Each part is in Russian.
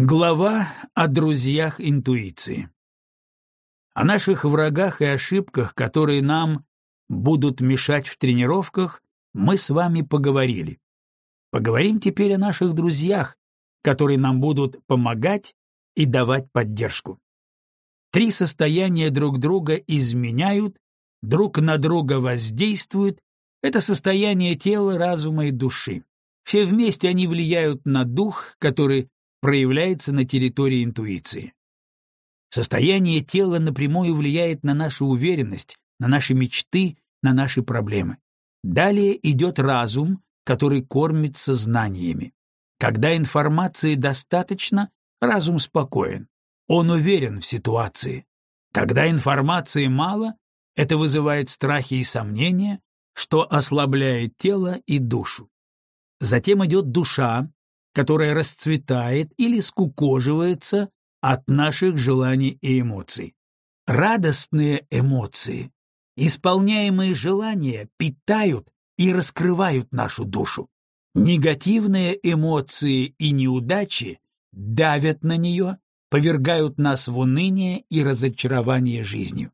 Глава о друзьях интуиции. О наших врагах и ошибках, которые нам будут мешать в тренировках, мы с вами поговорили. Поговорим теперь о наших друзьях, которые нам будут помогать и давать поддержку. Три состояния друг друга изменяют, друг на друга воздействуют. Это состояние тела, разума и души. Все вместе они влияют на дух, который проявляется на территории интуиции. Состояние тела напрямую влияет на нашу уверенность, на наши мечты, на наши проблемы. Далее идет разум, который кормится знаниями. Когда информации достаточно, разум спокоен. Он уверен в ситуации. Когда информации мало, это вызывает страхи и сомнения, что ослабляет тело и душу. Затем идет душа, которая расцветает или скукоживается от наших желаний и эмоций. Радостные эмоции, исполняемые желания питают и раскрывают нашу душу. Негативные эмоции и неудачи давят на нее, повергают нас в уныние и разочарование жизнью.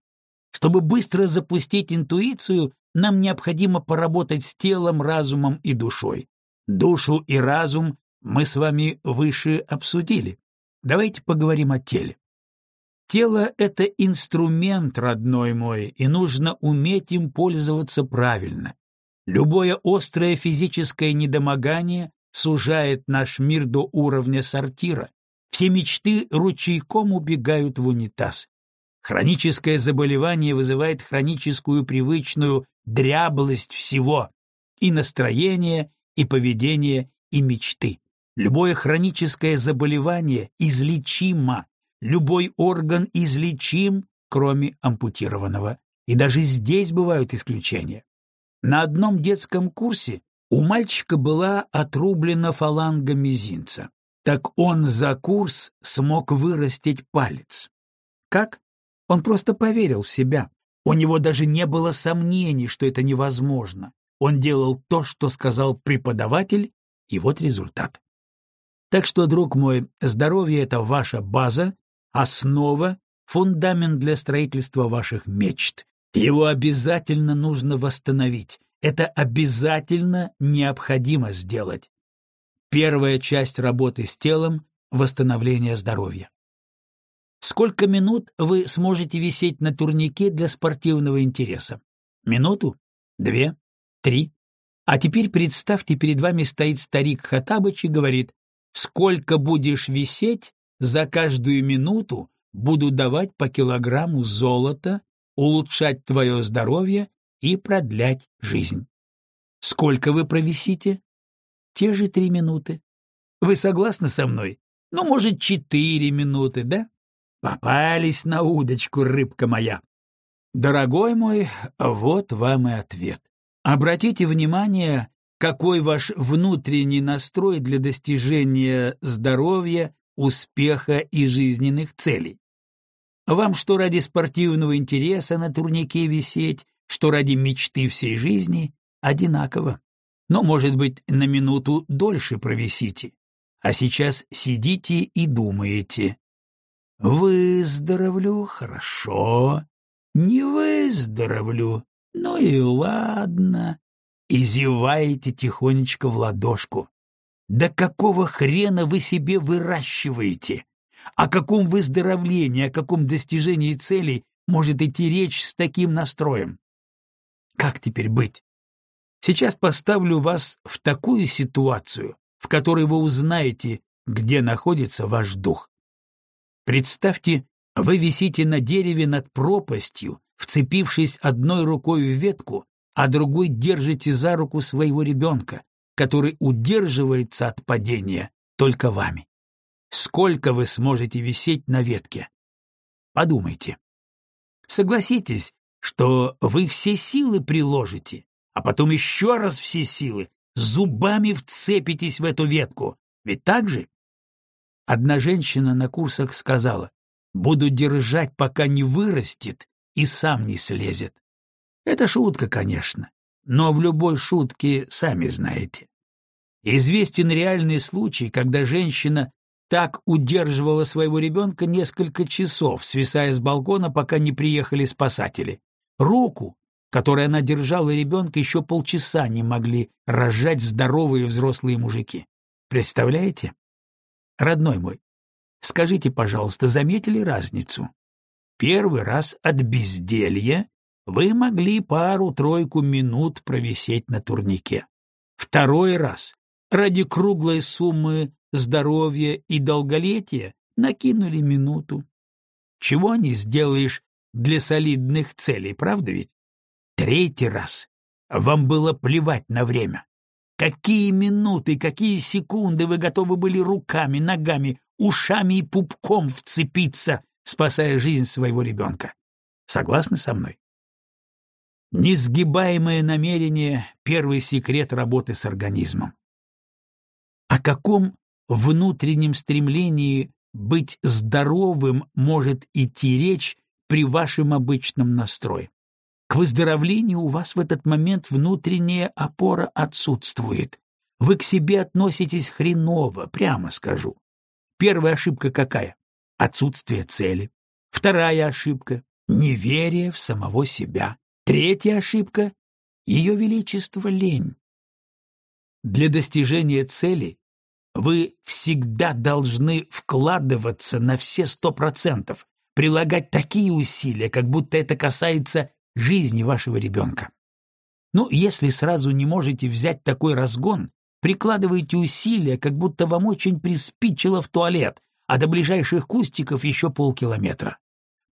Чтобы быстро запустить интуицию, нам необходимо поработать с телом, разумом и душой. Душу и разум мы с вами выше обсудили. Давайте поговорим о теле. Тело — это инструмент, родной мой, и нужно уметь им пользоваться правильно. Любое острое физическое недомогание сужает наш мир до уровня сортира. Все мечты ручейком убегают в унитаз. Хроническое заболевание вызывает хроническую привычную дряблость всего — и настроения, и поведения, и мечты. Любое хроническое заболевание излечимо, любой орган излечим, кроме ампутированного. И даже здесь бывают исключения. На одном детском курсе у мальчика была отрублена фаланга мизинца. Так он за курс смог вырастить палец. Как? Он просто поверил в себя. У него даже не было сомнений, что это невозможно. Он делал то, что сказал преподаватель, и вот результат. Так что, друг мой, здоровье — это ваша база, основа, фундамент для строительства ваших мечт. Его обязательно нужно восстановить. Это обязательно необходимо сделать. Первая часть работы с телом — восстановление здоровья. Сколько минут вы сможете висеть на турнике для спортивного интереса? Минуту? Две? Три? А теперь представьте, перед вами стоит старик Хатабыч и говорит, Сколько будешь висеть, за каждую минуту буду давать по килограмму золота, улучшать твое здоровье и продлять жизнь. Сколько вы провисите? Те же три минуты. Вы согласны со мной? Ну, может, четыре минуты, да? Попались на удочку, рыбка моя. Дорогой мой, вот вам и ответ. Обратите внимание, какой ваш внутренний настрой для достижения здоровья, успеха и жизненных целей. Вам что ради спортивного интереса на турнике висеть, что ради мечты всей жизни одинаково. Но, может быть, на минуту дольше провисите. А сейчас сидите и думаете. Выздоровлю, хорошо. Не выздоровлю, ну и ладно и зеваете тихонечко в ладошку. Да какого хрена вы себе выращиваете? О каком выздоровлении, о каком достижении целей может идти речь с таким настроем? Как теперь быть? Сейчас поставлю вас в такую ситуацию, в которой вы узнаете, где находится ваш дух. Представьте, вы висите на дереве над пропастью, вцепившись одной рукой в ветку, а другой держите за руку своего ребенка, который удерживается от падения только вами. Сколько вы сможете висеть на ветке? Подумайте. Согласитесь, что вы все силы приложите, а потом еще раз все силы, зубами вцепитесь в эту ветку. Ведь так же? Одна женщина на курсах сказала, «Буду держать, пока не вырастет и сам не слезет». Это шутка, конечно, но в любой шутке сами знаете. Известен реальный случай, когда женщина так удерживала своего ребенка несколько часов, свисая с балкона, пока не приехали спасатели. Руку, которой она держала ребенка, еще полчаса не могли разжать здоровые взрослые мужики. Представляете? Родной мой, скажите, пожалуйста, заметили разницу? Первый раз от безделья вы могли пару-тройку минут провисеть на турнике. Второй раз ради круглой суммы здоровья и долголетия накинули минуту. Чего не сделаешь для солидных целей, правда ведь? Третий раз вам было плевать на время. Какие минуты, какие секунды вы готовы были руками, ногами, ушами и пупком вцепиться, спасая жизнь своего ребенка. Согласны со мной? Несгибаемое намерение — первый секрет работы с организмом. О каком внутреннем стремлении быть здоровым может идти речь при вашем обычном настрое? К выздоровлению у вас в этот момент внутренняя опора отсутствует. Вы к себе относитесь хреново, прямо скажу. Первая ошибка какая? Отсутствие цели. Вторая ошибка — неверие в самого себя. Третья ошибка — ее величество лень. Для достижения цели вы всегда должны вкладываться на все сто процентов, прилагать такие усилия, как будто это касается жизни вашего ребенка. Ну, если сразу не можете взять такой разгон, прикладывайте усилия, как будто вам очень приспичило в туалет, а до ближайших кустиков еще полкилометра.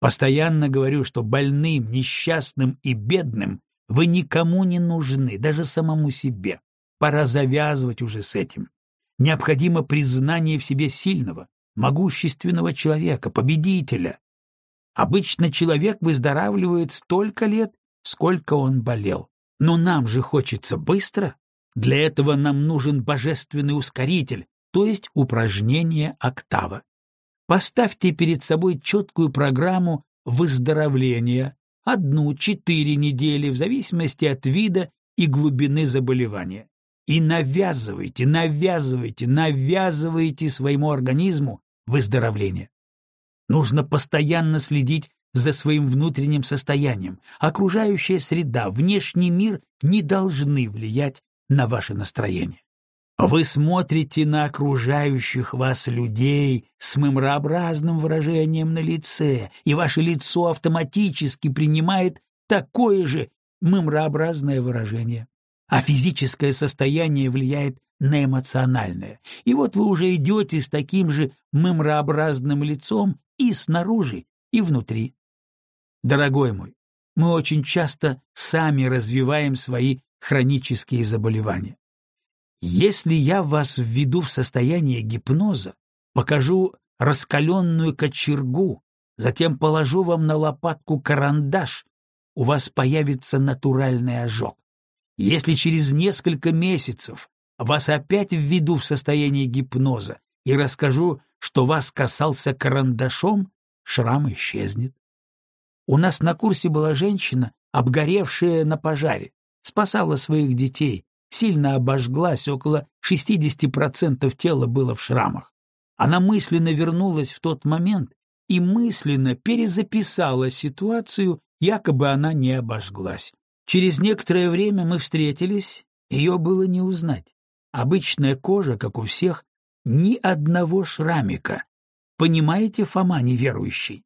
Постоянно говорю, что больным, несчастным и бедным вы никому не нужны, даже самому себе. Пора завязывать уже с этим. Необходимо признание в себе сильного, могущественного человека, победителя, Обычно человек выздоравливает столько лет, сколько он болел. Но нам же хочется быстро. Для этого нам нужен божественный ускоритель, то есть упражнение октава. Поставьте перед собой четкую программу выздоровления, одну-четыре недели в зависимости от вида и глубины заболевания. И навязывайте, навязывайте, навязывайте своему организму выздоровление. Нужно постоянно следить за своим внутренним состоянием. Окружающая среда, внешний мир не должны влиять на ваше настроение. Вы смотрите на окружающих вас людей с мемрообразным выражением на лице, и ваше лицо автоматически принимает такое же мемрообразное выражение. А физическое состояние влияет на эмоциональное. И вот вы уже идете с таким же мемрообразным лицом и снаружи, и внутри. Дорогой мой, мы очень часто сами развиваем свои хронические заболевания. Если я вас введу в состояние гипноза, покажу раскаленную кочергу, затем положу вам на лопатку карандаш, у вас появится натуральный ожог. Если через несколько месяцев вас опять введу в состояние гипноза и расскажу, что вас касался карандашом, шрам исчезнет. У нас на курсе была женщина, обгоревшая на пожаре, спасала своих детей, сильно обожглась, около 60% тела было в шрамах. Она мысленно вернулась в тот момент и мысленно перезаписала ситуацию, якобы она не обожглась. Через некоторое время мы встретились, ее было не узнать. Обычная кожа, как у всех, ни одного шрамика. Понимаете, Фома неверующий?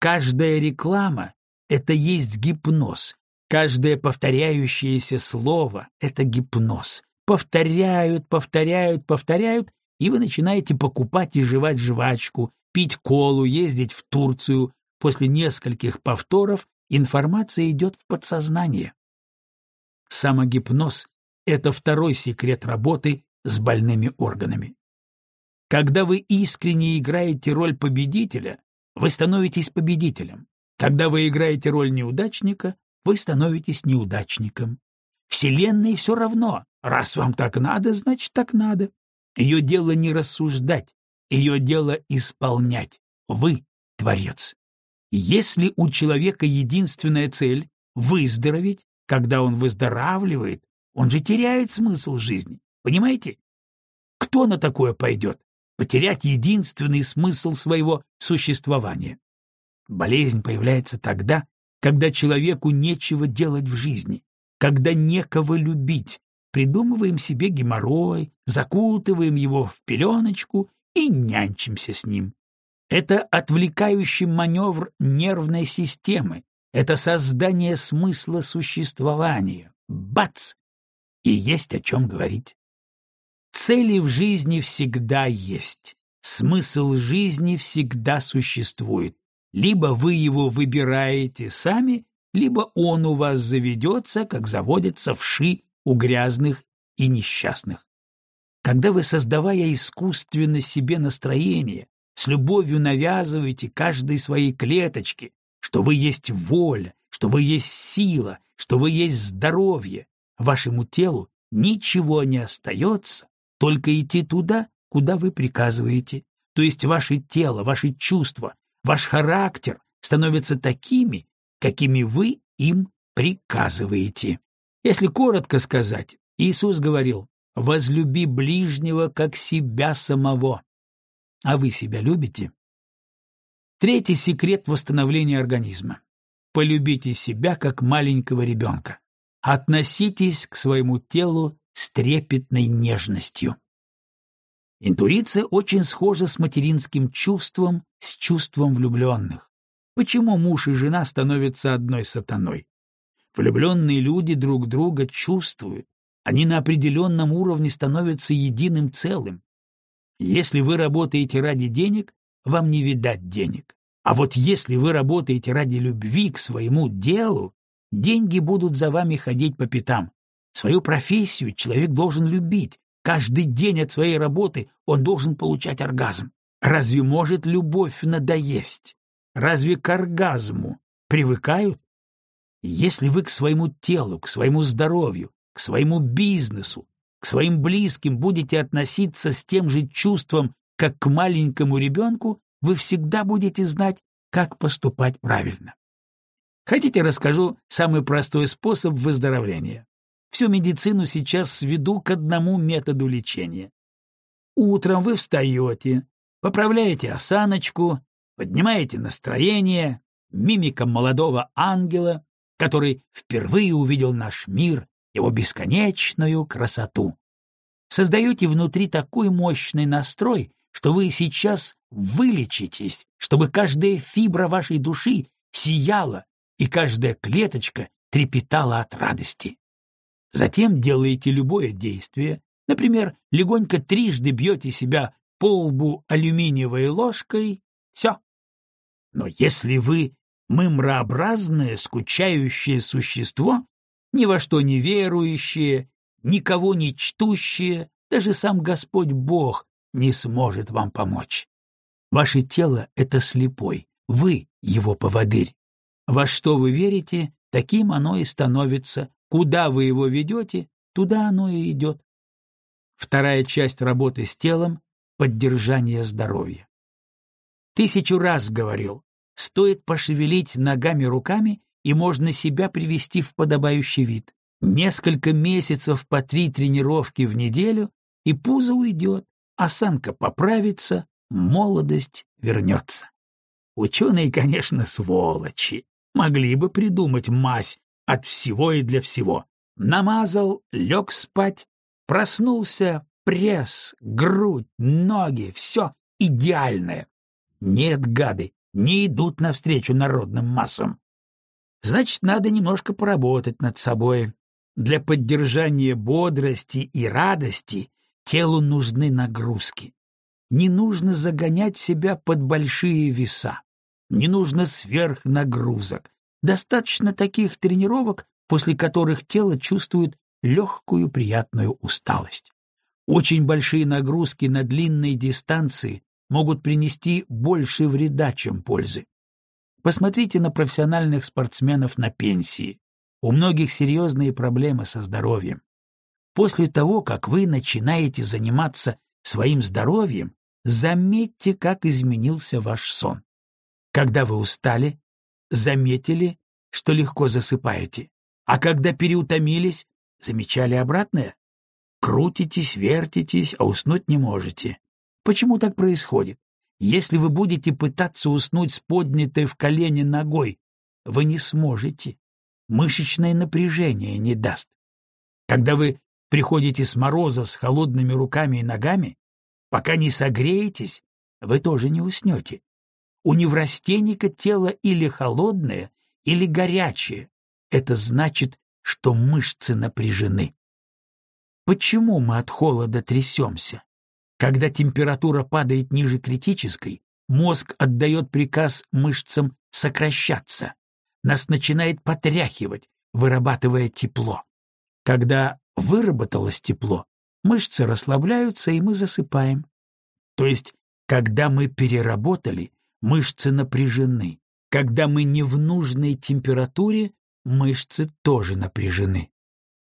Каждая реклама — это есть гипноз. Каждое повторяющееся слово — это гипноз. Повторяют, повторяют, повторяют, и вы начинаете покупать и жевать жвачку, пить колу, ездить в Турцию. После нескольких повторов информация идет в подсознание. Самогипноз — это второй секрет работы с больными органами. Когда вы искренне играете роль победителя, вы становитесь победителем. Когда вы играете роль неудачника, вы становитесь неудачником. Вселенной все равно. Раз вам так надо, значит так надо. Ее дело не рассуждать, ее дело исполнять. Вы — творец. Если у человека единственная цель — выздороветь, когда он выздоравливает, он же теряет смысл жизни. Понимаете? Кто на такое пойдет? потерять единственный смысл своего существования. Болезнь появляется тогда, когда человеку нечего делать в жизни, когда некого любить, придумываем себе геморрой, закутываем его в пеленочку и нянчимся с ним. Это отвлекающий маневр нервной системы, это создание смысла существования. Бац! И есть о чем говорить. Цели в жизни всегда есть. Смысл жизни всегда существует. Либо вы его выбираете сами, либо он у вас заведется, как заводятся вши у грязных и несчастных. Когда вы, создавая искусственно себе настроение, с любовью навязываете каждой своей клеточке, что вы есть воля, что вы есть сила, что вы есть здоровье, вашему телу ничего не остается, только идти туда, куда вы приказываете. То есть ваше тело, ваши чувства, ваш характер становятся такими, какими вы им приказываете. Если коротко сказать, Иисус говорил, «Возлюби ближнего, как себя самого». А вы себя любите? Третий секрет восстановления организма. Полюбите себя, как маленького ребенка. Относитесь к своему телу с трепетной нежностью. Интуиция очень схожа с материнским чувством, с чувством влюбленных. Почему муж и жена становятся одной сатаной? Влюбленные люди друг друга чувствуют, они на определенном уровне становятся единым целым. Если вы работаете ради денег, вам не видать денег. А вот если вы работаете ради любви к своему делу, деньги будут за вами ходить по пятам. Свою профессию человек должен любить. Каждый день от своей работы он должен получать оргазм. Разве может любовь надоесть? Разве к оргазму привыкают? Если вы к своему телу, к своему здоровью, к своему бизнесу, к своим близким будете относиться с тем же чувством, как к маленькому ребенку, вы всегда будете знать, как поступать правильно. Хотите, расскажу самый простой способ выздоровления? Всю медицину сейчас сведу к одному методу лечения. Утром вы встаете, поправляете осаночку, поднимаете настроение, мимиком молодого ангела, который впервые увидел наш мир, его бесконечную красоту. Создаете внутри такой мощный настрой, что вы сейчас вылечитесь, чтобы каждая фибра вашей души сияла и каждая клеточка трепетала от радости. Затем делаете любое действие, например, легонько трижды бьете себя по лбу алюминиевой ложкой, все. Но если вы мымрообразное, скучающее существо, ни во что не верующее, никого не чтущее, даже сам Господь Бог не сможет вам помочь. Ваше тело — это слепой, вы — его поводырь. Во что вы верите, таким оно и становится. Куда вы его ведете, туда оно и идет. Вторая часть работы с телом — поддержание здоровья. Тысячу раз говорил, стоит пошевелить ногами-руками, и можно себя привести в подобающий вид. Несколько месяцев по три тренировки в неделю, и пузо уйдет, осанка поправится, молодость вернется. Ученые, конечно, сволочи. Могли бы придумать мазь от всего и для всего. Намазал, лег спать, проснулся, пресс, грудь, ноги, все идеальное. Нет, гады, не идут навстречу народным массам. Значит, надо немножко поработать над собой. Для поддержания бодрости и радости телу нужны нагрузки. Не нужно загонять себя под большие веса. Не нужно сверхнагрузок. Достаточно таких тренировок, после которых тело чувствует легкую приятную усталость. Очень большие нагрузки на длинной дистанции могут принести больше вреда, чем пользы. Посмотрите на профессиональных спортсменов на пенсии. У многих серьезные проблемы со здоровьем. После того, как вы начинаете заниматься своим здоровьем, заметьте, как изменился ваш сон. Когда вы устали, заметили, что легко засыпаете, а когда переутомились, замечали обратное? Крутитесь, вертитесь, а уснуть не можете. Почему так происходит? Если вы будете пытаться уснуть с поднятой в колени ногой, вы не сможете. Мышечное напряжение не даст. Когда вы приходите с мороза с холодными руками и ногами, пока не согреетесь, вы тоже не уснете. У неврастенника тело или холодное, или горячее. Это значит, что мышцы напряжены. Почему мы от холода трясемся? Когда температура падает ниже критической, мозг отдает приказ мышцам сокращаться. Нас начинает потряхивать, вырабатывая тепло. Когда выработалось тепло, мышцы расслабляются, и мы засыпаем. То есть, когда мы переработали, мышцы напряжены. Когда мы не в нужной температуре, мышцы тоже напряжены.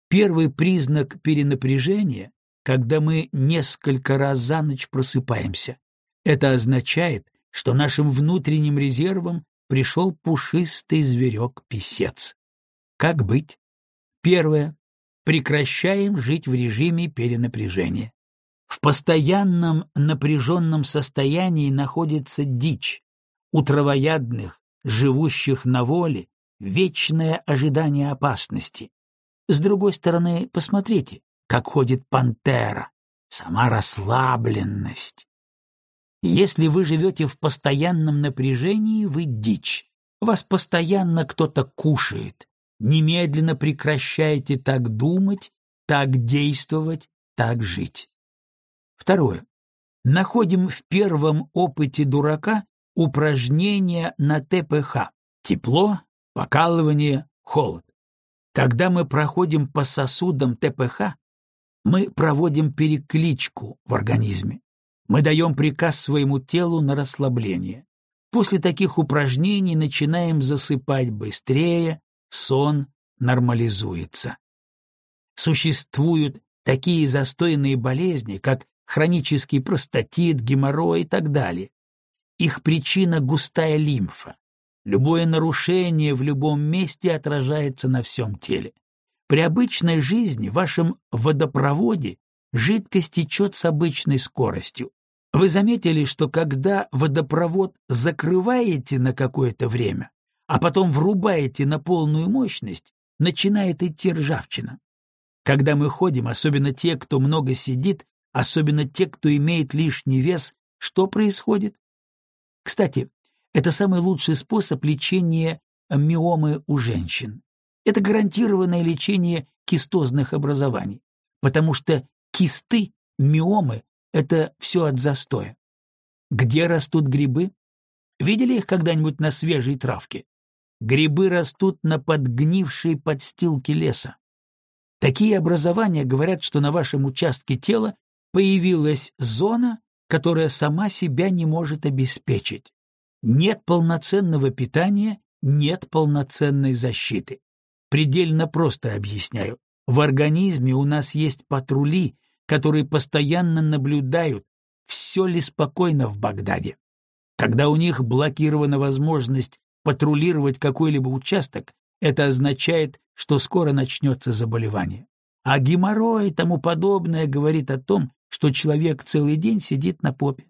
Первый признак перенапряжения — когда мы несколько раз за ночь просыпаемся. Это означает, что нашим внутренним резервом пришел пушистый зверек-писец. Как быть? Первое. Прекращаем жить в режиме перенапряжения. В постоянном напряженном состоянии находится дичь. У травоядных, живущих на воле, вечное ожидание опасности. С другой стороны, посмотрите, как ходит пантера, сама расслабленность. Если вы живете в постоянном напряжении, вы дичь. Вас постоянно кто-то кушает. Немедленно прекращайте так думать, так действовать, так жить. Второе. Находим в первом опыте дурака упражнение на ТПХ. Тепло, покалывание, холод. Когда мы проходим по сосудам ТПХ, мы проводим перекличку в организме. Мы даем приказ своему телу на расслабление. После таких упражнений начинаем засыпать быстрее, сон нормализуется. Существуют такие застойные болезни, как хронический простатит, геморрой и так далее. Их причина — густая лимфа. Любое нарушение в любом месте отражается на всем теле. При обычной жизни в вашем водопроводе жидкость течет с обычной скоростью. Вы заметили, что когда водопровод закрываете на какое-то время, а потом врубаете на полную мощность, начинает идти ржавчина. Когда мы ходим, особенно те, кто много сидит, особенно те, кто имеет лишний вес, что происходит? Кстати, это самый лучший способ лечения миомы у женщин. Это гарантированное лечение кистозных образований, потому что кисты, миомы — это все от застоя. Где растут грибы? Видели их когда-нибудь на свежей травке? Грибы растут на подгнившей подстилке леса. Такие образования говорят, что на вашем участке тела появилась зона, которая сама себя не может обеспечить. Нет полноценного питания, нет полноценной защиты. Предельно просто объясняю. В организме у нас есть патрули, которые постоянно наблюдают, все ли спокойно в Багдаде. Когда у них блокирована возможность патрулировать какой-либо участок, это означает, что скоро начнется заболевание. А геморрой и тому подобное говорит о том, что человек целый день сидит на попе.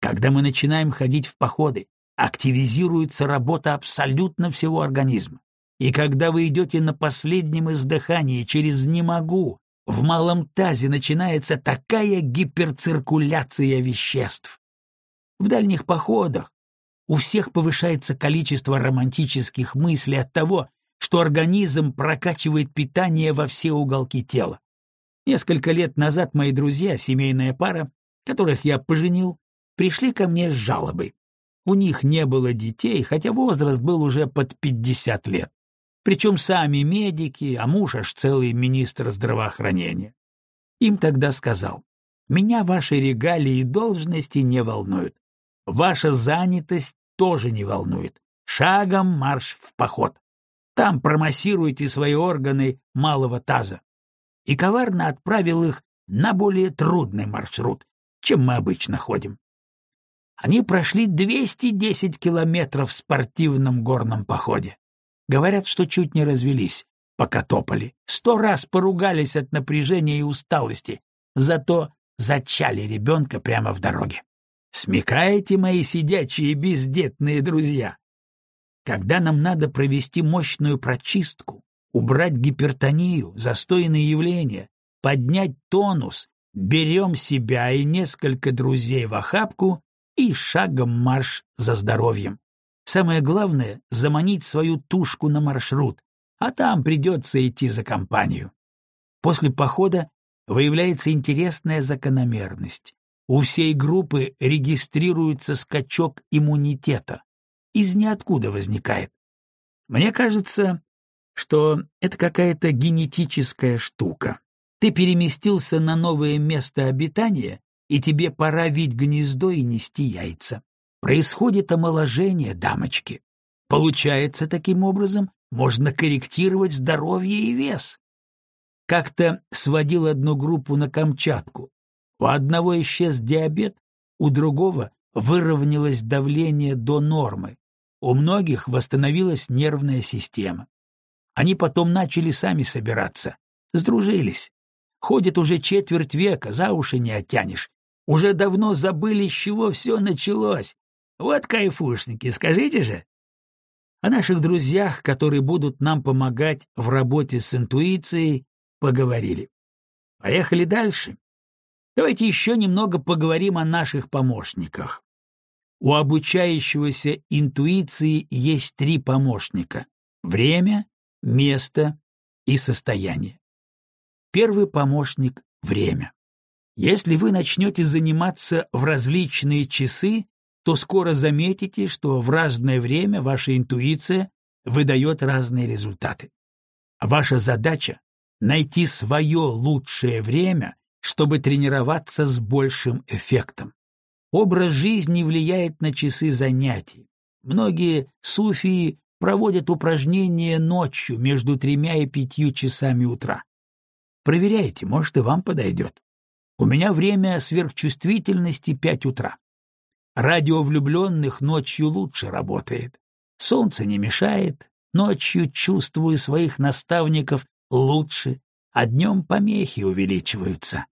Когда мы начинаем ходить в походы, активизируется работа абсолютно всего организма. И когда вы идете на последнем издыхании через «не могу», в малом тазе начинается такая гиперциркуляция веществ. В дальних походах у всех повышается количество романтических мыслей от того, что организм прокачивает питание во все уголки тела. Несколько лет назад мои друзья, семейная пара, которых я поженил, пришли ко мне с жалобой. У них не было детей, хотя возраст был уже под 50 лет. Причем сами медики, а муж аж целый министр здравоохранения. Им тогда сказал, «Меня ваши регалии и должности не волнуют. Ваша занятость тоже не волнует. Шагом марш в поход. Там промассируйте свои органы малого таза». И коварно отправил их на более трудный маршрут, чем мы обычно ходим. Они прошли 210 километров в спортивном горном походе. Говорят, что чуть не развелись, пока топали. Сто раз поругались от напряжения и усталости. Зато зачали ребенка прямо в дороге. Смекаете, мои сидячие бездетные друзья? Когда нам надо провести мощную прочистку, убрать гипертонию, застойные явления, поднять тонус, берем себя и несколько друзей в охапку и шагом марш за здоровьем. Самое главное — заманить свою тушку на маршрут, а там придется идти за компанию. После похода выявляется интересная закономерность. У всей группы регистрируется скачок иммунитета. Из ниоткуда возникает. Мне кажется, что это какая-то генетическая штука. Ты переместился на новое место обитания, и тебе пора вить гнездо и нести яйца. Происходит омоложение, дамочки. Получается, таким образом можно корректировать здоровье и вес. Как-то сводил одну группу на Камчатку. У одного исчез диабет, у другого выровнялось давление до нормы, у многих восстановилась нервная система. Они потом начали сами собираться, сдружились. Ходят уже четверть века, за уши не оттянешь. Уже давно забыли, с чего все началось. Вот кайфушники, скажите же. О наших друзьях, которые будут нам помогать в работе с интуицией, поговорили. Поехали дальше. Давайте еще немного поговорим о наших помощниках. У обучающегося интуиции есть три помощника — время, место и состояние. Первый помощник — время. Если вы начнете заниматься в различные часы, то скоро заметите, что в разное время ваша интуиция выдает разные результаты. Ваша задача — найти свое лучшее время, чтобы тренироваться с большим эффектом. Образ жизни влияет на часы занятий. Многие суфии проводят упражнения ночью между тремя и пятью часами утра. Проверяйте, может, и вам подойдет. У меня время сверхчувствительности пять утра. Радио влюбленных ночью лучше работает. Солнце не мешает, ночью чувствую своих наставников лучше, а днем помехи увеличиваются.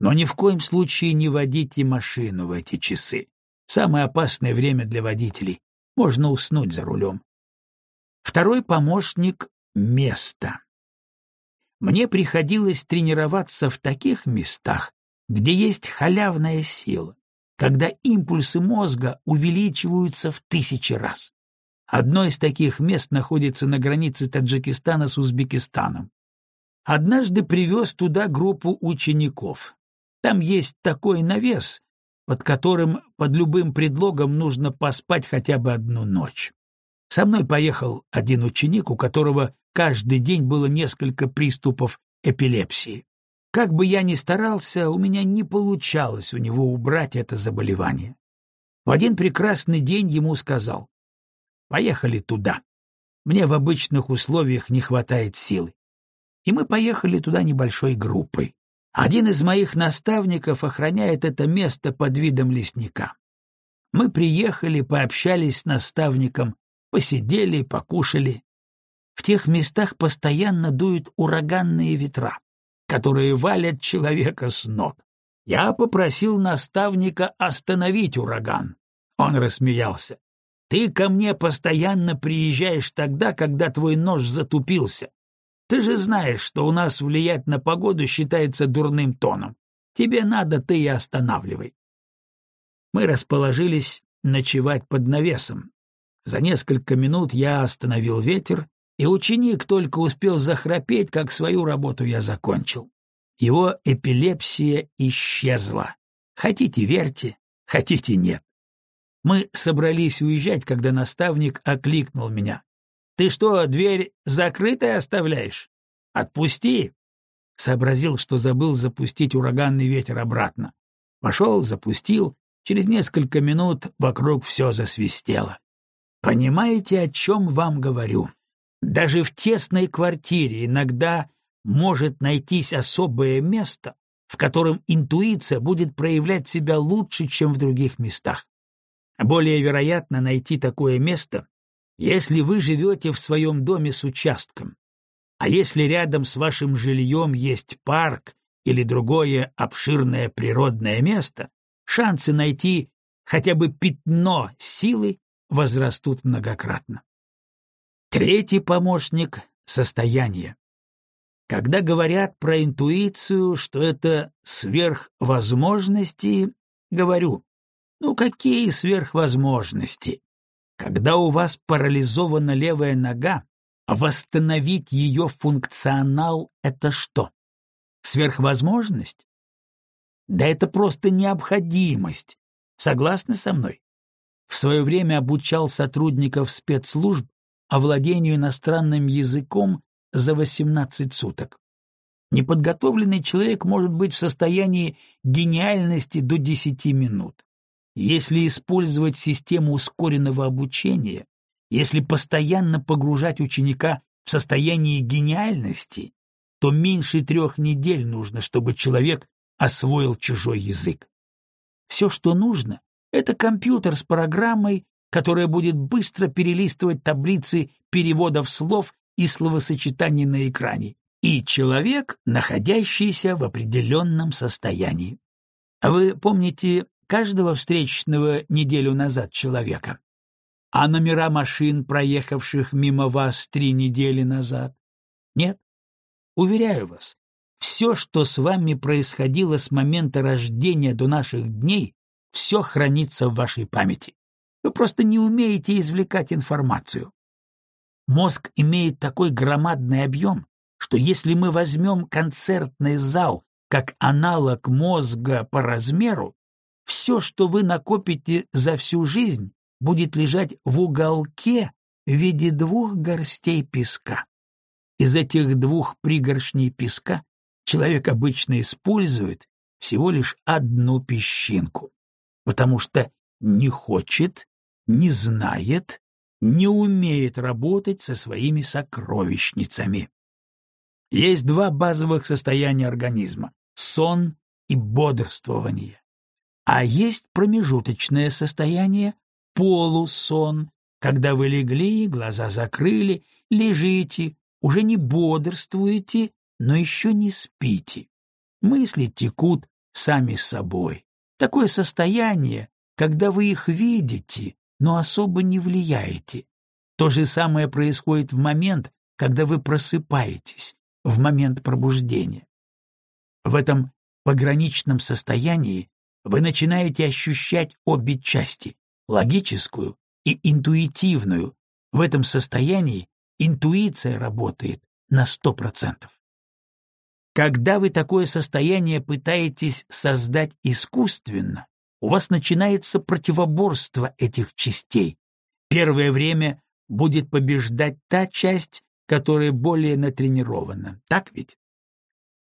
Но ни в коем случае не водите машину в эти часы. Самое опасное время для водителей. Можно уснуть за рулем. Второй помощник — место. Мне приходилось тренироваться в таких местах, где есть халявная сила, когда импульсы мозга увеличиваются в тысячи раз. Одно из таких мест находится на границе Таджикистана с Узбекистаном. Однажды привез туда группу учеников. Там есть такой навес, под которым под любым предлогом нужно поспать хотя бы одну ночь. Со мной поехал один ученик, у которого Каждый день было несколько приступов эпилепсии. Как бы я ни старался, у меня не получалось у него убрать это заболевание. В один прекрасный день ему сказал, «Поехали туда. Мне в обычных условиях не хватает силы». И мы поехали туда небольшой группой. Один из моих наставников охраняет это место под видом лесника. Мы приехали, пообщались с наставником, посидели, покушали. В тех местах постоянно дуют ураганные ветра, которые валят человека с ног. Я попросил наставника остановить ураган. Он рассмеялся. Ты ко мне постоянно приезжаешь тогда, когда твой нож затупился. Ты же знаешь, что у нас влиять на погоду считается дурным тоном. Тебе надо, ты и останавливай. Мы расположились ночевать под навесом. За несколько минут я остановил ветер и ученик только успел захрапеть, как свою работу я закончил. Его эпилепсия исчезла. Хотите — верьте, хотите — нет. Мы собрались уезжать, когда наставник окликнул меня. «Ты что, дверь закрытой оставляешь? Отпусти!» Сообразил, что забыл запустить ураганный ветер обратно. Пошел, запустил. Через несколько минут вокруг все засвистело. Понимаете, о чем вам говорю? Даже в тесной квартире иногда может найтись особое место, в котором интуиция будет проявлять себя лучше, чем в других местах. Более вероятно найти такое место, если вы живете в своем доме с участком. А если рядом с вашим жильем есть парк или другое обширное природное место, шансы найти хотя бы пятно силы возрастут многократно. Третий помощник — состояние. Когда говорят про интуицию, что это сверхвозможности, говорю, ну какие сверхвозможности? Когда у вас парализована левая нога, восстановить ее функционал — это что? Сверхвозможность? Да это просто необходимость. Согласны со мной? В свое время обучал сотрудников спецслужб овладению иностранным языком за 18 суток. Неподготовленный человек может быть в состоянии гениальности до 10 минут. Если использовать систему ускоренного обучения, если постоянно погружать ученика в состояние гениальности, то меньше трех недель нужно, чтобы человек освоил чужой язык. Все, что нужно, это компьютер с программой, которая будет быстро перелистывать таблицы переводов слов и словосочетаний на экране, и человек, находящийся в определенном состоянии. А вы помните каждого встречного неделю назад человека? А номера машин, проехавших мимо вас три недели назад? Нет? Уверяю вас, все, что с вами происходило с момента рождения до наших дней, все хранится в вашей памяти. Вы просто не умеете извлекать информацию. Мозг имеет такой громадный объем, что если мы возьмем концертный зал как аналог мозга по размеру, все, что вы накопите за всю жизнь, будет лежать в уголке в виде двух горстей песка. Из этих двух пригоршней песка человек обычно использует всего лишь одну песчинку, потому что не хочет, не знает, не умеет работать со своими сокровищницами. Есть два базовых состояния организма — сон и бодрствование. А есть промежуточное состояние — полусон, когда вы легли, глаза закрыли, лежите, уже не бодрствуете, но еще не спите. Мысли текут сами собой. Такое состояние, когда вы их видите, но особо не влияете. То же самое происходит в момент, когда вы просыпаетесь, в момент пробуждения. В этом пограничном состоянии вы начинаете ощущать обе части — логическую и интуитивную. В этом состоянии интуиция работает на сто процентов. Когда вы такое состояние пытаетесь создать искусственно, у вас начинается противоборство этих частей. Первое время будет побеждать та часть, которая более натренирована. Так ведь?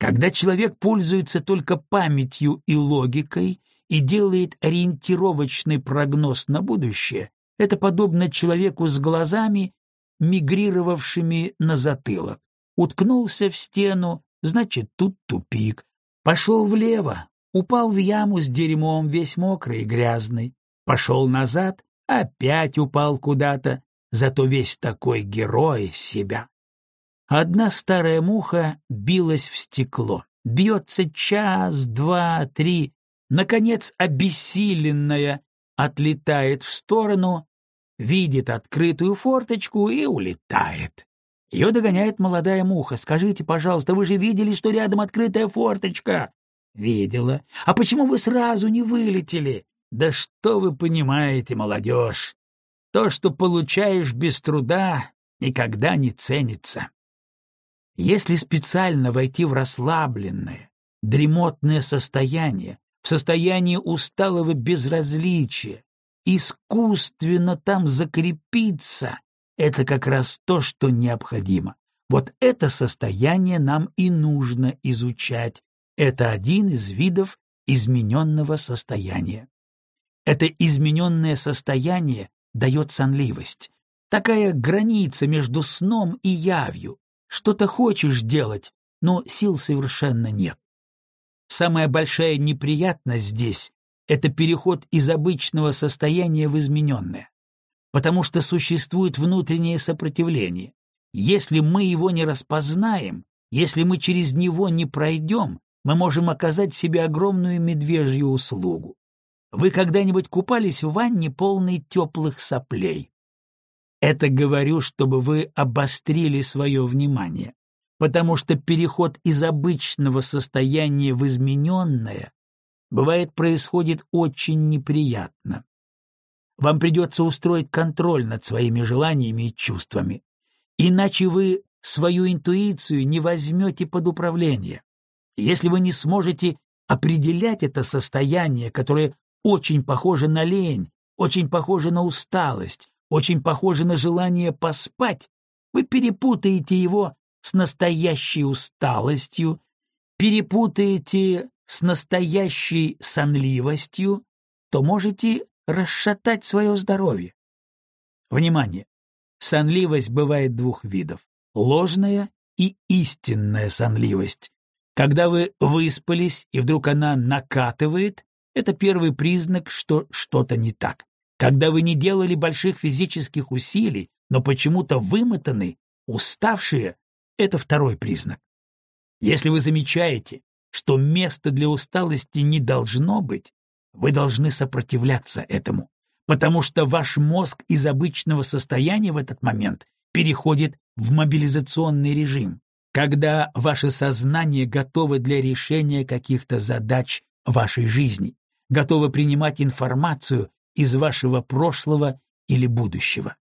Когда человек пользуется только памятью и логикой и делает ориентировочный прогноз на будущее, это подобно человеку с глазами, мигрировавшими на затылок. Уткнулся в стену, значит, тут тупик. Пошел влево, упал в яму с дерьмом, весь мокрый и грязный. Пошел назад, опять упал куда-то, зато весь такой герой из себя. Одна старая муха билась в стекло. Бьется час, два, три. Наконец, обессиленная, отлетает в сторону, видит открытую форточку и улетает. Ее догоняет молодая муха. «Скажите, пожалуйста, вы же видели, что рядом открытая форточка?» «Видела. А почему вы сразу не вылетели?» «Да что вы понимаете, молодежь? То, что получаешь без труда, никогда не ценится. Если специально войти в расслабленное, дремотное состояние, в состояние усталого безразличия, искусственно там закрепиться, это как раз то, что необходимо. Вот это состояние нам и нужно изучать. Это один из видов измененного состояния. Это измененное состояние дает сонливость. Такая граница между сном и явью. Что-то хочешь делать, но сил совершенно нет. Самая большая неприятность здесь — это переход из обычного состояния в измененное потому что существует внутреннее сопротивление. Если мы его не распознаем, если мы через него не пройдем, мы можем оказать себе огромную медвежью услугу. Вы когда-нибудь купались в ванне, полной теплых соплей? Это говорю, чтобы вы обострили свое внимание, потому что переход из обычного состояния в измененное бывает происходит очень неприятно. Вам придется устроить контроль над своими желаниями и чувствами, иначе вы свою интуицию не возьмете под управление. Если вы не сможете определять это состояние, которое очень похоже на лень, очень похоже на усталость, очень похоже на желание поспать, вы перепутаете его с настоящей усталостью, перепутаете с настоящей сонливостью, то можете расшатать свое здоровье. Внимание! Сонливость бывает двух видов — ложная и истинная сонливость. Когда вы выспались, и вдруг она накатывает, это первый признак, что что-то не так. Когда вы не делали больших физических усилий, но почему-то вымотаны, уставшие, это второй признак. Если вы замечаете, что места для усталости не должно быть, вы должны сопротивляться этому, потому что ваш мозг из обычного состояния в этот момент переходит в мобилизационный режим, когда ваше сознание готово для решения каких-то задач вашей жизни, готово принимать информацию из вашего прошлого или будущего.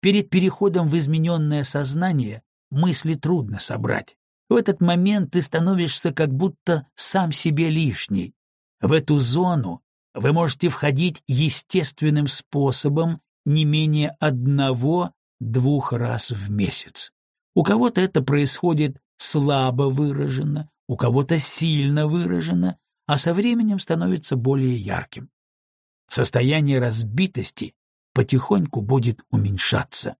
Перед переходом в измененное сознание мысли трудно собрать. В этот момент ты становишься как будто сам себе лишний, в эту зону вы можете входить естественным способом не менее одного-двух раз в месяц. У кого-то это происходит слабо выражено, у кого-то сильно выражено, а со временем становится более ярким. Состояние разбитости потихоньку будет уменьшаться.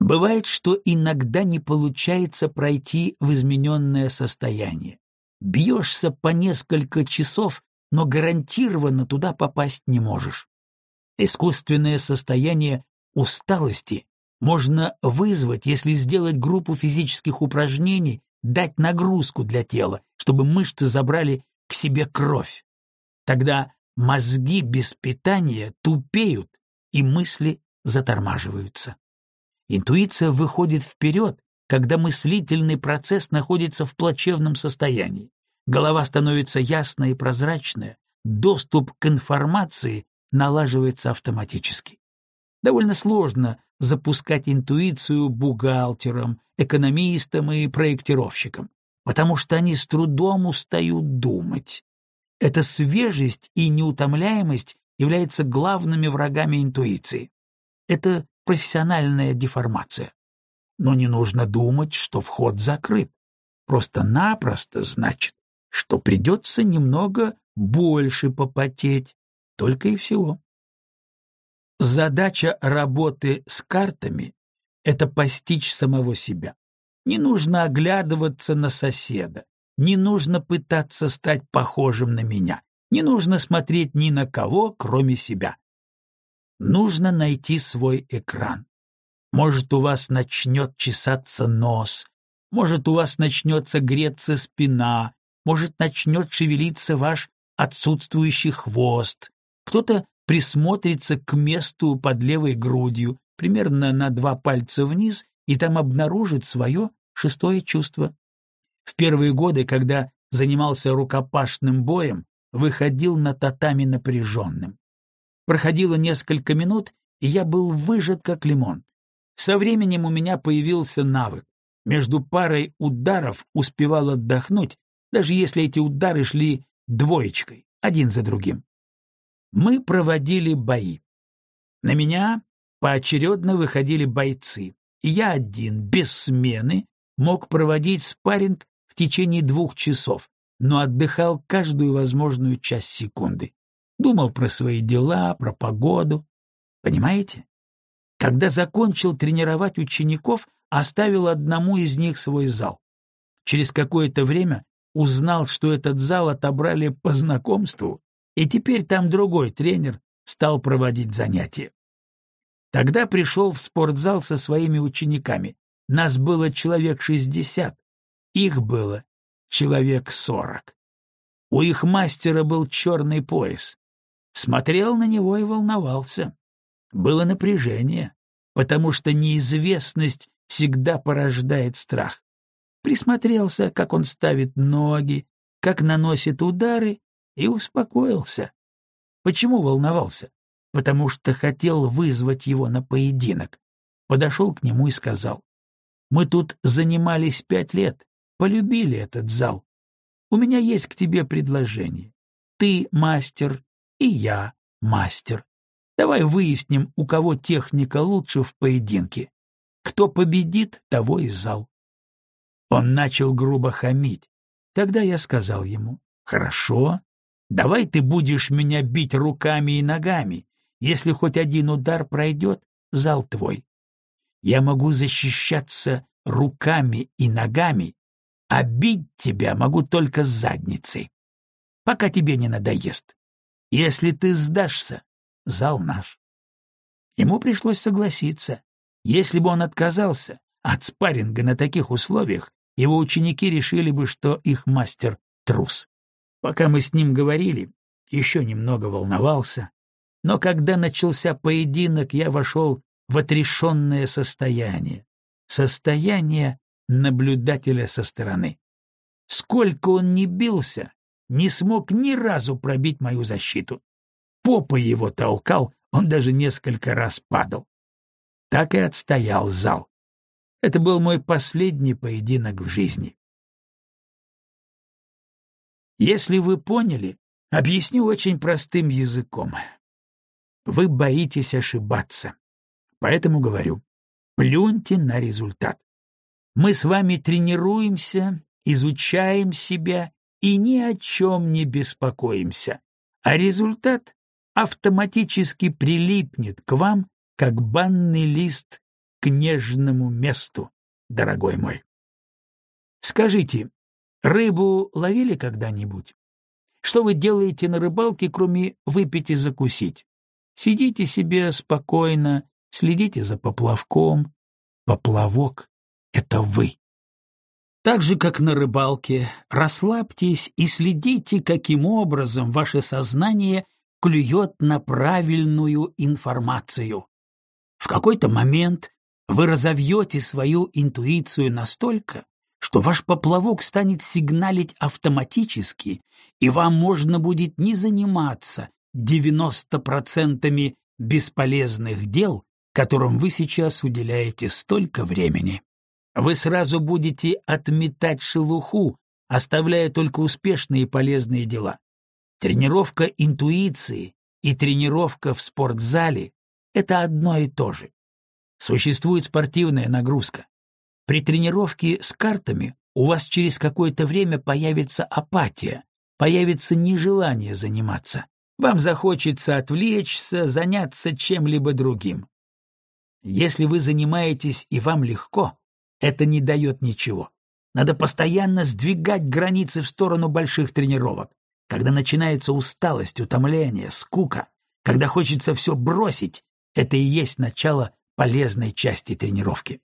Бывает, что иногда не получается пройти в измененное состояние. Бьешься по несколько часов, но гарантированно туда попасть не можешь. Искусственное состояние усталости можно вызвать, если сделать группу физических упражнений, дать нагрузку для тела, чтобы мышцы забрали к себе кровь. Тогда мозги без питания тупеют, и мысли затормаживаются. Интуиция выходит вперед, когда мыслительный процесс находится в плачевном состоянии. Голова становится ясная и прозрачная, доступ к информации налаживается автоматически. Довольно сложно запускать интуицию бухгалтерам, экономистам и проектировщикам, потому что они с трудом устают думать. Эта свежесть и неутомляемость являются главными врагами интуиции. Это профессиональная деформация. Но не нужно думать, что вход закрыт. Просто-напросто значит, что придется немного больше попотеть, только и всего. Задача работы с картами — это постичь самого себя. Не нужно оглядываться на соседа, не нужно пытаться стать похожим на меня, не нужно смотреть ни на кого, кроме себя. Нужно найти свой экран. Может, у вас начнет чесаться нос, может, у вас начнется греться спина, может, начнет шевелиться ваш отсутствующий хвост. Кто-то присмотрится к месту под левой грудью, примерно на два пальца вниз, и там обнаружит свое шестое чувство. В первые годы, когда занимался рукопашным боем, выходил на татами напряженным. Проходило несколько минут, и я был выжат как лимон. Со временем у меня появился навык. Между парой ударов успевал отдохнуть, даже если эти удары шли двоечкой, один за другим. Мы проводили бои. На меня поочередно выходили бойцы, и я один, без смены, мог проводить спарринг в течение двух часов, но отдыхал каждую возможную часть секунды. Думал про свои дела, про погоду. Понимаете? Когда закончил тренировать учеников, оставил одному из них свой зал. Через какое-то время узнал, что этот зал отобрали по знакомству, и теперь там другой тренер стал проводить занятия. Тогда пришел в спортзал со своими учениками. Нас было человек шестьдесят. Их было человек сорок. У их мастера был черный пояс. Смотрел на него и волновался. Было напряжение, потому что неизвестность всегда порождает страх. Присмотрелся, как он ставит ноги, как наносит удары, и успокоился. Почему волновался? Потому что хотел вызвать его на поединок. Подошел к нему и сказал, «Мы тут занимались пять лет, полюбили этот зал. У меня есть к тебе предложение. Ты мастер, и я мастер. Давай выясним, у кого техника лучше в поединке. Кто победит, того и зал. Он начал грубо хамить. Тогда я сказал ему, «Хорошо, давай ты будешь меня бить руками и ногами. Если хоть один удар пройдет, зал твой. Я могу защищаться руками и ногами, а бить тебя могу только с задницей, пока тебе не надоест. Если ты сдашься, зал наш. Ему пришлось согласиться. Если бы он отказался от спарринга на таких условиях, его ученики решили бы, что их мастер — трус. Пока мы с ним говорили, еще немного волновался, но когда начался поединок, я вошел в отрешенное состояние, состояние наблюдателя со стороны. Сколько он ни бился, не смог ни разу пробить мою защиту. Попа его толкал, он даже несколько раз падал. Так и отстоял зал. Это был мой последний поединок в жизни. Если вы поняли, объясню очень простым языком. Вы боитесь ошибаться. Поэтому говорю, плюньте на результат. Мы с вами тренируемся, изучаем себя и ни о чем не беспокоимся, а результат автоматически прилипнет к вам, как банный лист к нежному месту, дорогой мой. Скажите, рыбу ловили когда-нибудь? Что вы делаете на рыбалке, кроме выпить и закусить? Сидите себе спокойно, следите за поплавком. Поплавок — это вы. Так же, как на рыбалке, расслабьтесь и следите, каким образом ваше сознание клюет на правильную информацию. В какой-то момент вы разовьете свою интуицию настолько, что ваш поплавок станет сигналить автоматически, и вам можно будет не заниматься 90% бесполезных дел, которым вы сейчас уделяете столько времени. Вы сразу будете отметать шелуху, оставляя только успешные и полезные дела. Тренировка интуиции и тренировка в спортзале — это одно и то же. Существует спортивная нагрузка. При тренировке с картами у вас через какое-то время появится апатия, появится нежелание заниматься. Вам захочется отвлечься, заняться чем-либо другим. Если вы занимаетесь и вам легко, это не дает ничего. Надо постоянно сдвигать границы в сторону больших тренировок. Когда начинается усталость, утомление, скука, когда хочется все бросить, это и есть начало полезной части тренировки.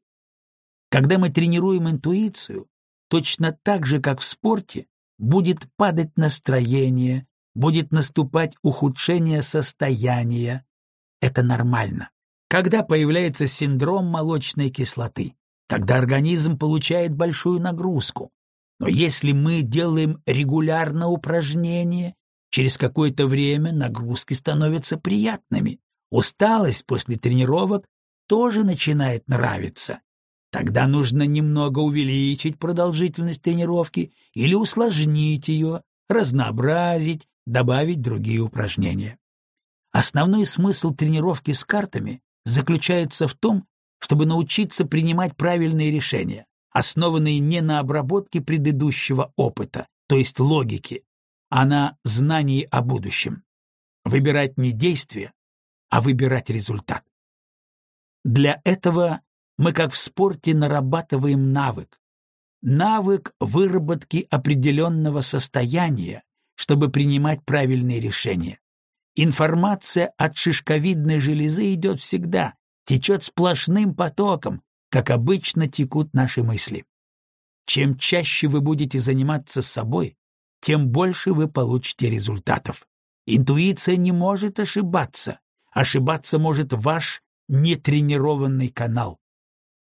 Когда мы тренируем интуицию, точно так же, как в спорте, будет падать настроение, будет наступать ухудшение состояния. Это нормально. Когда появляется синдром молочной кислоты, когда организм получает большую нагрузку. Но если мы делаем регулярно упражнения, через какое-то время нагрузки становятся приятными. Усталость после тренировок тоже начинает нравиться. Тогда нужно немного увеличить продолжительность тренировки или усложнить ее, разнообразить, добавить другие упражнения. Основной смысл тренировки с картами заключается в том, чтобы научиться принимать правильные решения, основанные не на обработке предыдущего опыта, то есть логики, а на знании о будущем. Выбирать не действие, а выбирать результат. Для этого мы, как в спорте, нарабатываем навык. Навык выработки определенного состояния, чтобы принимать правильные решения. Информация от шишковидной железы идет всегда, течет сплошным потоком, как обычно текут наши мысли. Чем чаще вы будете заниматься собой, тем больше вы получите результатов. Интуиция не может ошибаться. Ошибаться может ваш нетренированный канал.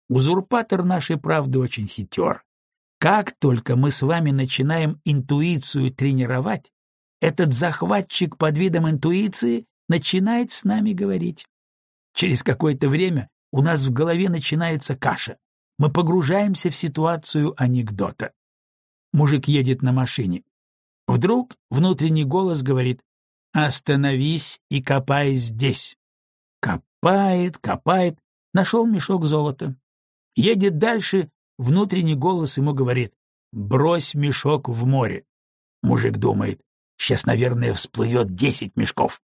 Узурпатор нашей правды очень хитер. Как только мы с вами начинаем интуицию тренировать, этот захватчик под видом интуиции начинает с нами говорить. Через какое-то время у нас в голове начинается каша. Мы погружаемся в ситуацию анекдота. Мужик едет на машине. Вдруг внутренний голос говорит «Остановись и копай здесь». Копает, копает, нашел мешок золота. Едет дальше, внутренний голос ему говорит «Брось мешок в море». Мужик думает «Сейчас, наверное, всплывет десять мешков».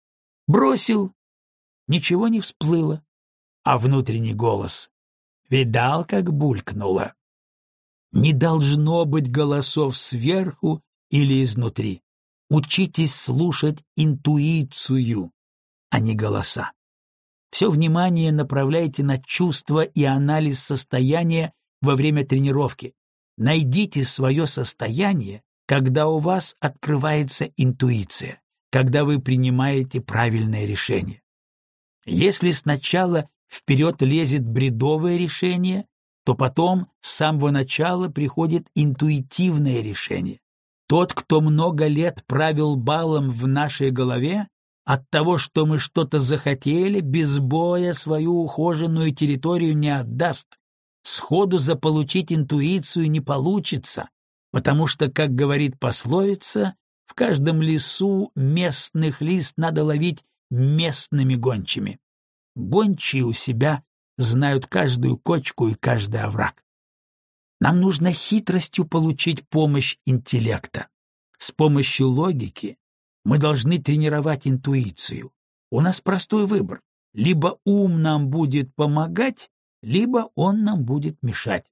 Бросил, ничего не всплыло, а внутренний голос Видал, как булькнуло? Не должно быть голосов сверху или изнутри. Учитесь слушать интуицию, а не голоса. Все внимание направляйте на чувство и анализ состояния во время тренировки. Найдите свое состояние, когда у вас открывается интуиция, когда вы принимаете правильное решение. Если сначала вперед лезет бредовое решение, то потом с самого начала приходит интуитивное решение. Тот, кто много лет правил балом в нашей голове, от того, что мы что-то захотели, без боя свою ухоженную территорию не отдаст. Сходу заполучить интуицию не получится, потому что, как говорит пословица, в каждом лесу местных лист надо ловить местными гончими. Гончие у себя знают каждую кочку и каждый овраг. Нам нужно хитростью получить помощь интеллекта. С помощью логики мы должны тренировать интуицию. У нас простой выбор. Либо ум нам будет помогать, либо он нам будет мешать.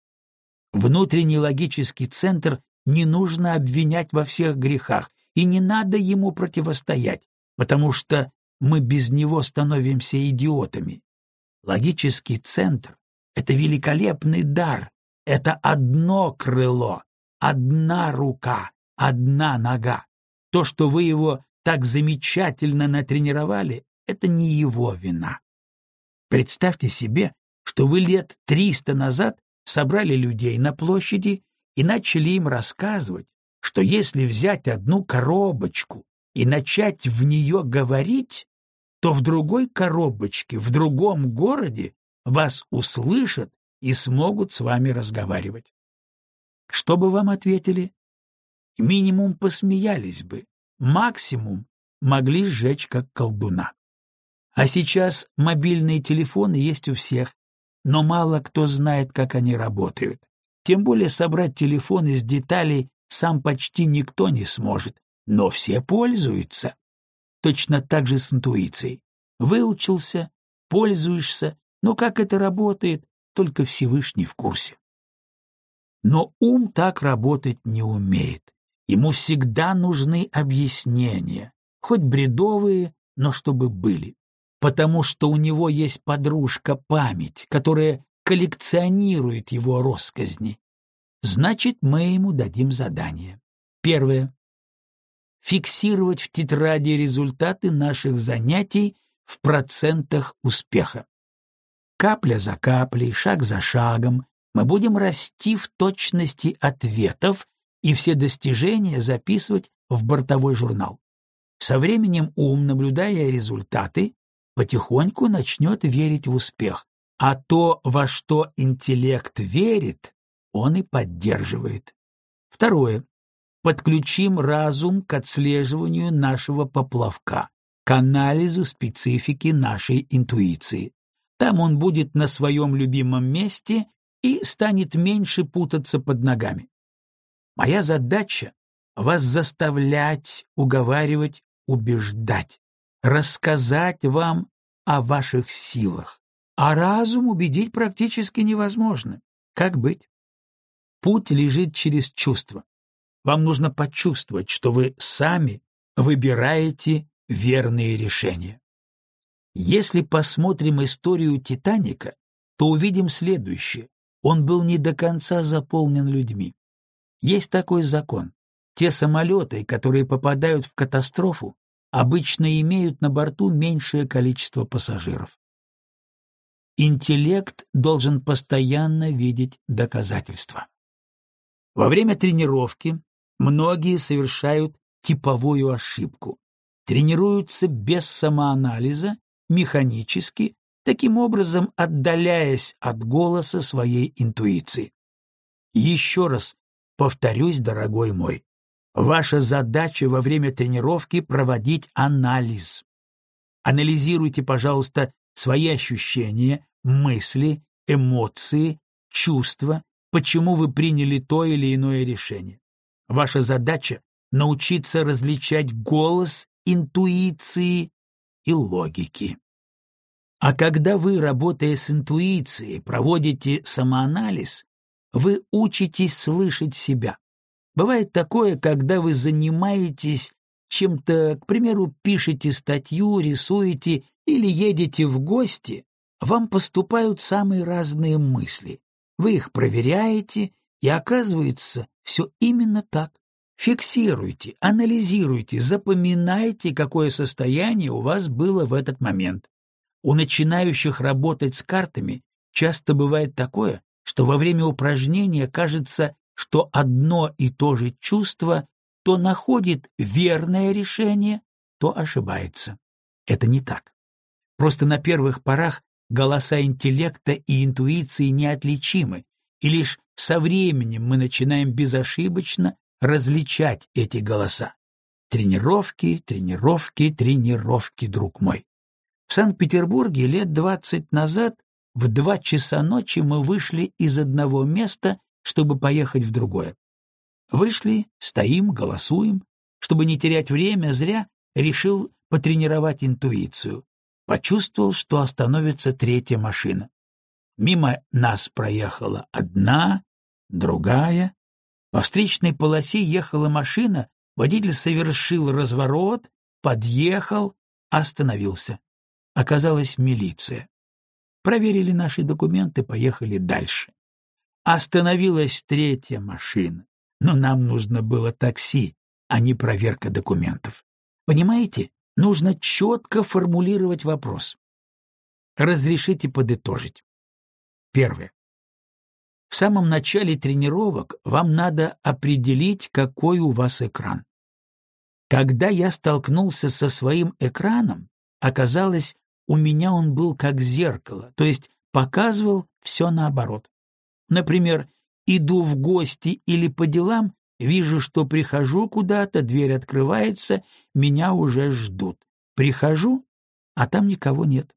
Внутренний логический центр не нужно обвинять во всех грехах, и не надо ему противостоять, потому что мы без него становимся идиотами. Логический центр — это великолепный дар, это одно крыло, одна рука, одна нога. То, что вы его так замечательно натренировали, это не его вина. Представьте себе, что вы лет триста назад собрали людей на площади и начали им рассказывать, что если взять одну коробочку и начать в нее говорить, то в другой коробочке, в другом городе вас услышат и смогут с вами разговаривать. Что бы вам ответили? Минимум посмеялись бы, максимум могли сжечь как колдуна. А сейчас мобильные телефоны есть у всех, но мало кто знает, как они работают. Тем более собрать телефон из деталей сам почти никто не сможет, но все пользуются. Точно так же с интуицией. Выучился, пользуешься, но как это работает, только Всевышний в курсе. Но ум так работать не умеет. Ему всегда нужны объяснения, хоть бредовые, но чтобы были. Потому что у него есть подружка память, которая коллекционирует его росказни. Значит, мы ему дадим задание. Первое фиксировать в тетради результаты наших занятий в процентах успеха. Капля за каплей, шаг за шагом мы будем расти в точности ответов и все достижения записывать в бортовой журнал. Со временем ум, наблюдая результаты, потихоньку начнет верить в успех, а то, во что интеллект верит, он и поддерживает. Второе подключим разум к отслеживанию нашего поплавка, к анализу специфики нашей интуиции. Там он будет на своем любимом месте и станет меньше путаться под ногами. Моя задача — вас заставлять, уговаривать, убеждать, рассказать вам о ваших силах. А разум убедить практически невозможно. Как быть? Путь лежит через чувства. Вам нужно почувствовать, что вы сами выбираете верные решения. Если посмотрим историю Титаника, то увидим следующее. Он был не до конца заполнен людьми. Есть такой закон. Те самолеты, которые попадают в катастрофу, обычно имеют на борту меньшее количество пассажиров. Интеллект должен постоянно видеть доказательства. Во время тренировки многие совершают типовую ошибку. Тренируются без самоанализа, механически, таким образом отдаляясь от голоса своей интуиции. Еще раз повторюсь, дорогой мой, ваша задача во время тренировки проводить анализ. Анализируйте, пожалуйста, свои ощущения, мысли, эмоции, чувства, почему вы приняли то или иное решение. Ваша задача — научиться различать голос интуиции и логики. А когда вы, работая с интуицией, проводите самоанализ, вы учитесь слышать себя. Бывает такое, когда вы занимаетесь чем-то, к примеру, пишете статью, рисуете или едете в гости, вам поступают самые разные мысли. Вы их проверяете, и оказывается, все именно так. Фиксируйте, анализируйте, запоминайте, какое состояние у вас было в этот момент. У начинающих работать с картами часто бывает такое, что во время упражнения кажется, что одно и то же чувство то находит верное решение, то ошибается. Это не так. Просто на первых порах голоса интеллекта и интуиции неотличимы, и лишь со временем мы начинаем безошибочно различать эти голоса. Тренировки, тренировки, тренировки, друг мой. В Санкт-Петербурге лет двадцать назад в два часа ночи мы вышли из одного места, чтобы поехать в другое. Вышли, стоим, голосуем. Чтобы не терять время зря, решил потренировать интуицию. Почувствовал, что остановится третья машина. Мимо нас проехала одна, другая. По встречной полосе ехала машина, водитель совершил разворот, подъехал, остановился. Оказалась милиция. Проверили наши документы, поехали дальше. Остановилась третья машина, но нам нужно было такси, а не проверка документов. Понимаете, нужно четко формулировать вопрос. Разрешите подытожить. Первое. В самом начале тренировок вам надо определить, какой у вас экран. Когда я столкнулся со своим экраном, оказалось, у меня он был как зеркало, то есть показывал все наоборот. Например, иду в гости или по делам, вижу, что прихожу куда-то, дверь открывается, меня уже ждут. Прихожу, а там никого нет.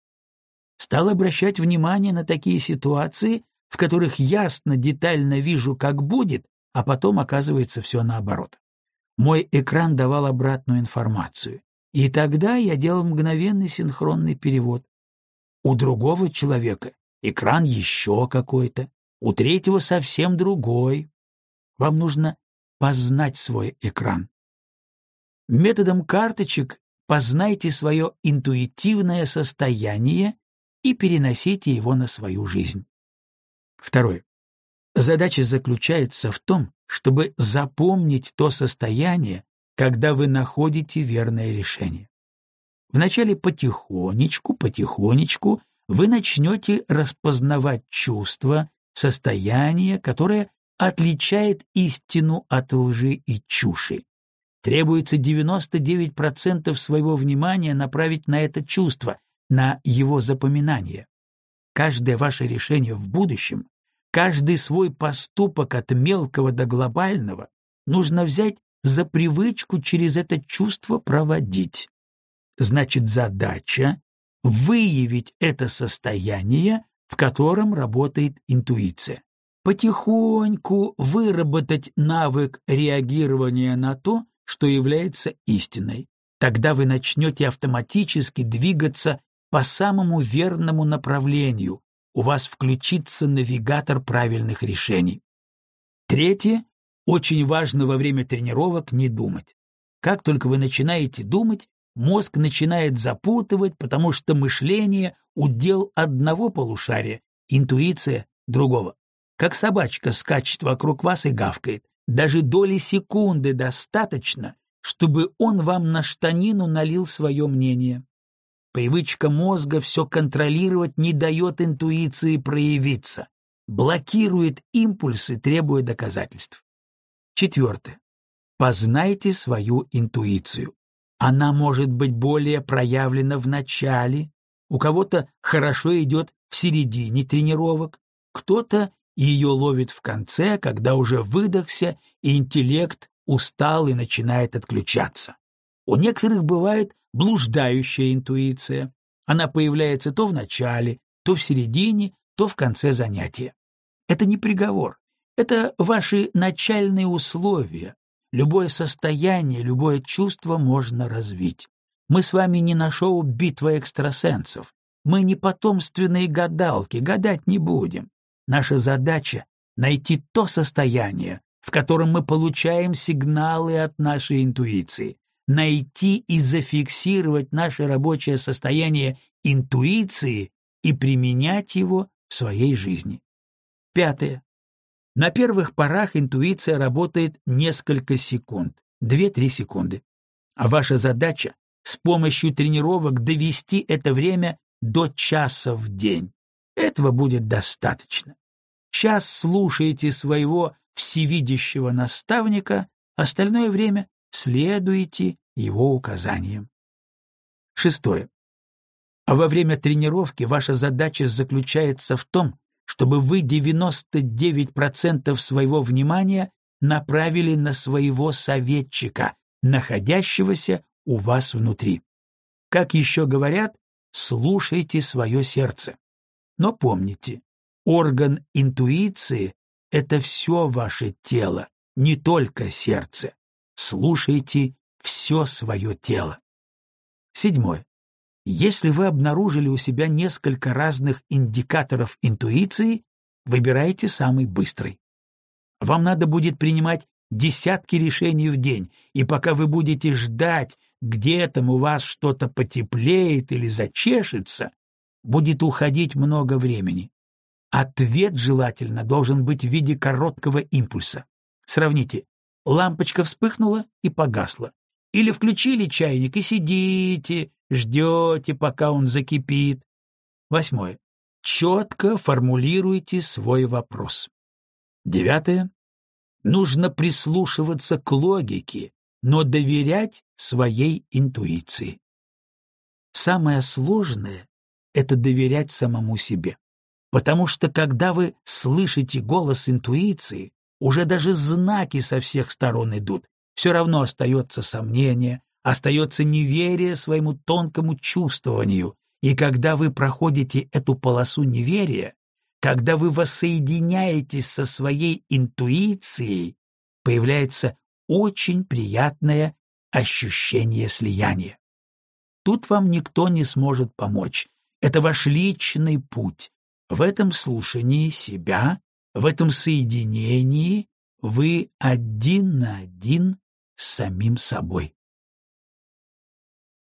Стал обращать внимание на такие ситуации, в которых ясно, детально вижу, как будет, а потом оказывается все наоборот. Мой экран давал обратную информацию. И тогда я делал мгновенный синхронный перевод. У другого человека экран еще какой-то, у третьего совсем другой. Вам нужно познать свой экран. Методом карточек познайте свое интуитивное состояние и переносите его на свою жизнь. Второе. Задача заключается в том, чтобы запомнить то состояние, когда вы находите верное решение. Вначале потихонечку, потихонечку вы начнете распознавать чувства, состояние, которое отличает истину от лжи и чуши. Требуется 99% своего внимания направить на это чувство, на его запоминание. Каждое ваше решение в будущем, каждый свой поступок от мелкого до глобального нужно взять за привычку через это чувство проводить. Значит, задача — выявить это состояние, в котором работает интуиция. Потихоньку выработать навык реагирования на то, что является истиной. Тогда вы начнете автоматически двигаться по самому верному направлению, у вас включится навигатор правильных решений. Третье очень важно во время тренировок не думать. Как только вы начинаете думать, мозг начинает запутывать, потому что мышление — удел одного полушария, интуиция — другого. Как собачка скачет вокруг вас и гавкает. Даже доли секунды достаточно, чтобы он вам на штанину налил свое мнение. Привычка мозга все контролировать не дает интуиции проявиться, блокирует импульсы, требуя доказательств. Четвертое. Познайте свою интуицию. Она может быть более проявлена в начале, у кого-то хорошо идет в середине тренировок, кто-то ее ловит в конце, когда уже выдохся и интеллект устал и начинает отключаться. У некоторых бывает блуждающая интуиция. Она появляется то в начале, то в середине, то в конце занятия. Это не приговор. Это ваши начальные условия. Любое состояние, любое чувство можно развить. Мы с вами не на шоу «Битва экстрасенсов». Мы не потомственные гадалки, гадать не будем. Наша задача — найти то состояние, в котором мы получаем сигналы от нашей интуиции, найти и зафиксировать наше рабочее состояние интуиции и применять его в своей жизни. Пятое. На первых порах интуиция работает несколько секунд, 2-3 секунды. А ваша задача — с помощью тренировок довести это время до часа в день. Этого будет достаточно. Час слушаете своего всевидящего наставника, остальное время следуете его указаниям. Шестое. Во время тренировки ваша задача заключается в том, чтобы вы 99% своего внимания направили на своего советчика, находящегося у вас внутри. Как еще говорят, слушайте свое сердце. Но помните, орган интуиции — это все ваше тело, не только сердце. Слушайте все свое тело. Седьмое. Если вы обнаружили у себя несколько разных индикаторов интуиции, выбирайте самый быстрый. Вам надо будет принимать десятки решений в день, и пока вы будете ждать, где там у вас что-то потеплеет или зачешется, будет уходить много времени. Ответ желательно должен быть в виде короткого импульса. Сравните. Лампочка вспыхнула и погасла. Или включили чайник и сидите, ждете, пока он закипит. Восьмое. Четко формулируйте свой вопрос. Девятое. Нужно прислушиваться к логике, но доверять своей интуиции. Самое сложное — это доверять самому себе. Потому что когда вы слышите голос интуиции, уже даже знаки со всех сторон идут, все равно остается сомнение, остается неверие своему тонкому чувствованию, и когда вы проходите эту полосу неверия, когда вы воссоединяетесь со своей интуицией, появляется очень приятное ощущение слияния. Тут вам никто не сможет помочь. Это ваш личный путь. В этом слушании себя, в этом соединении вы один на один с самим собой.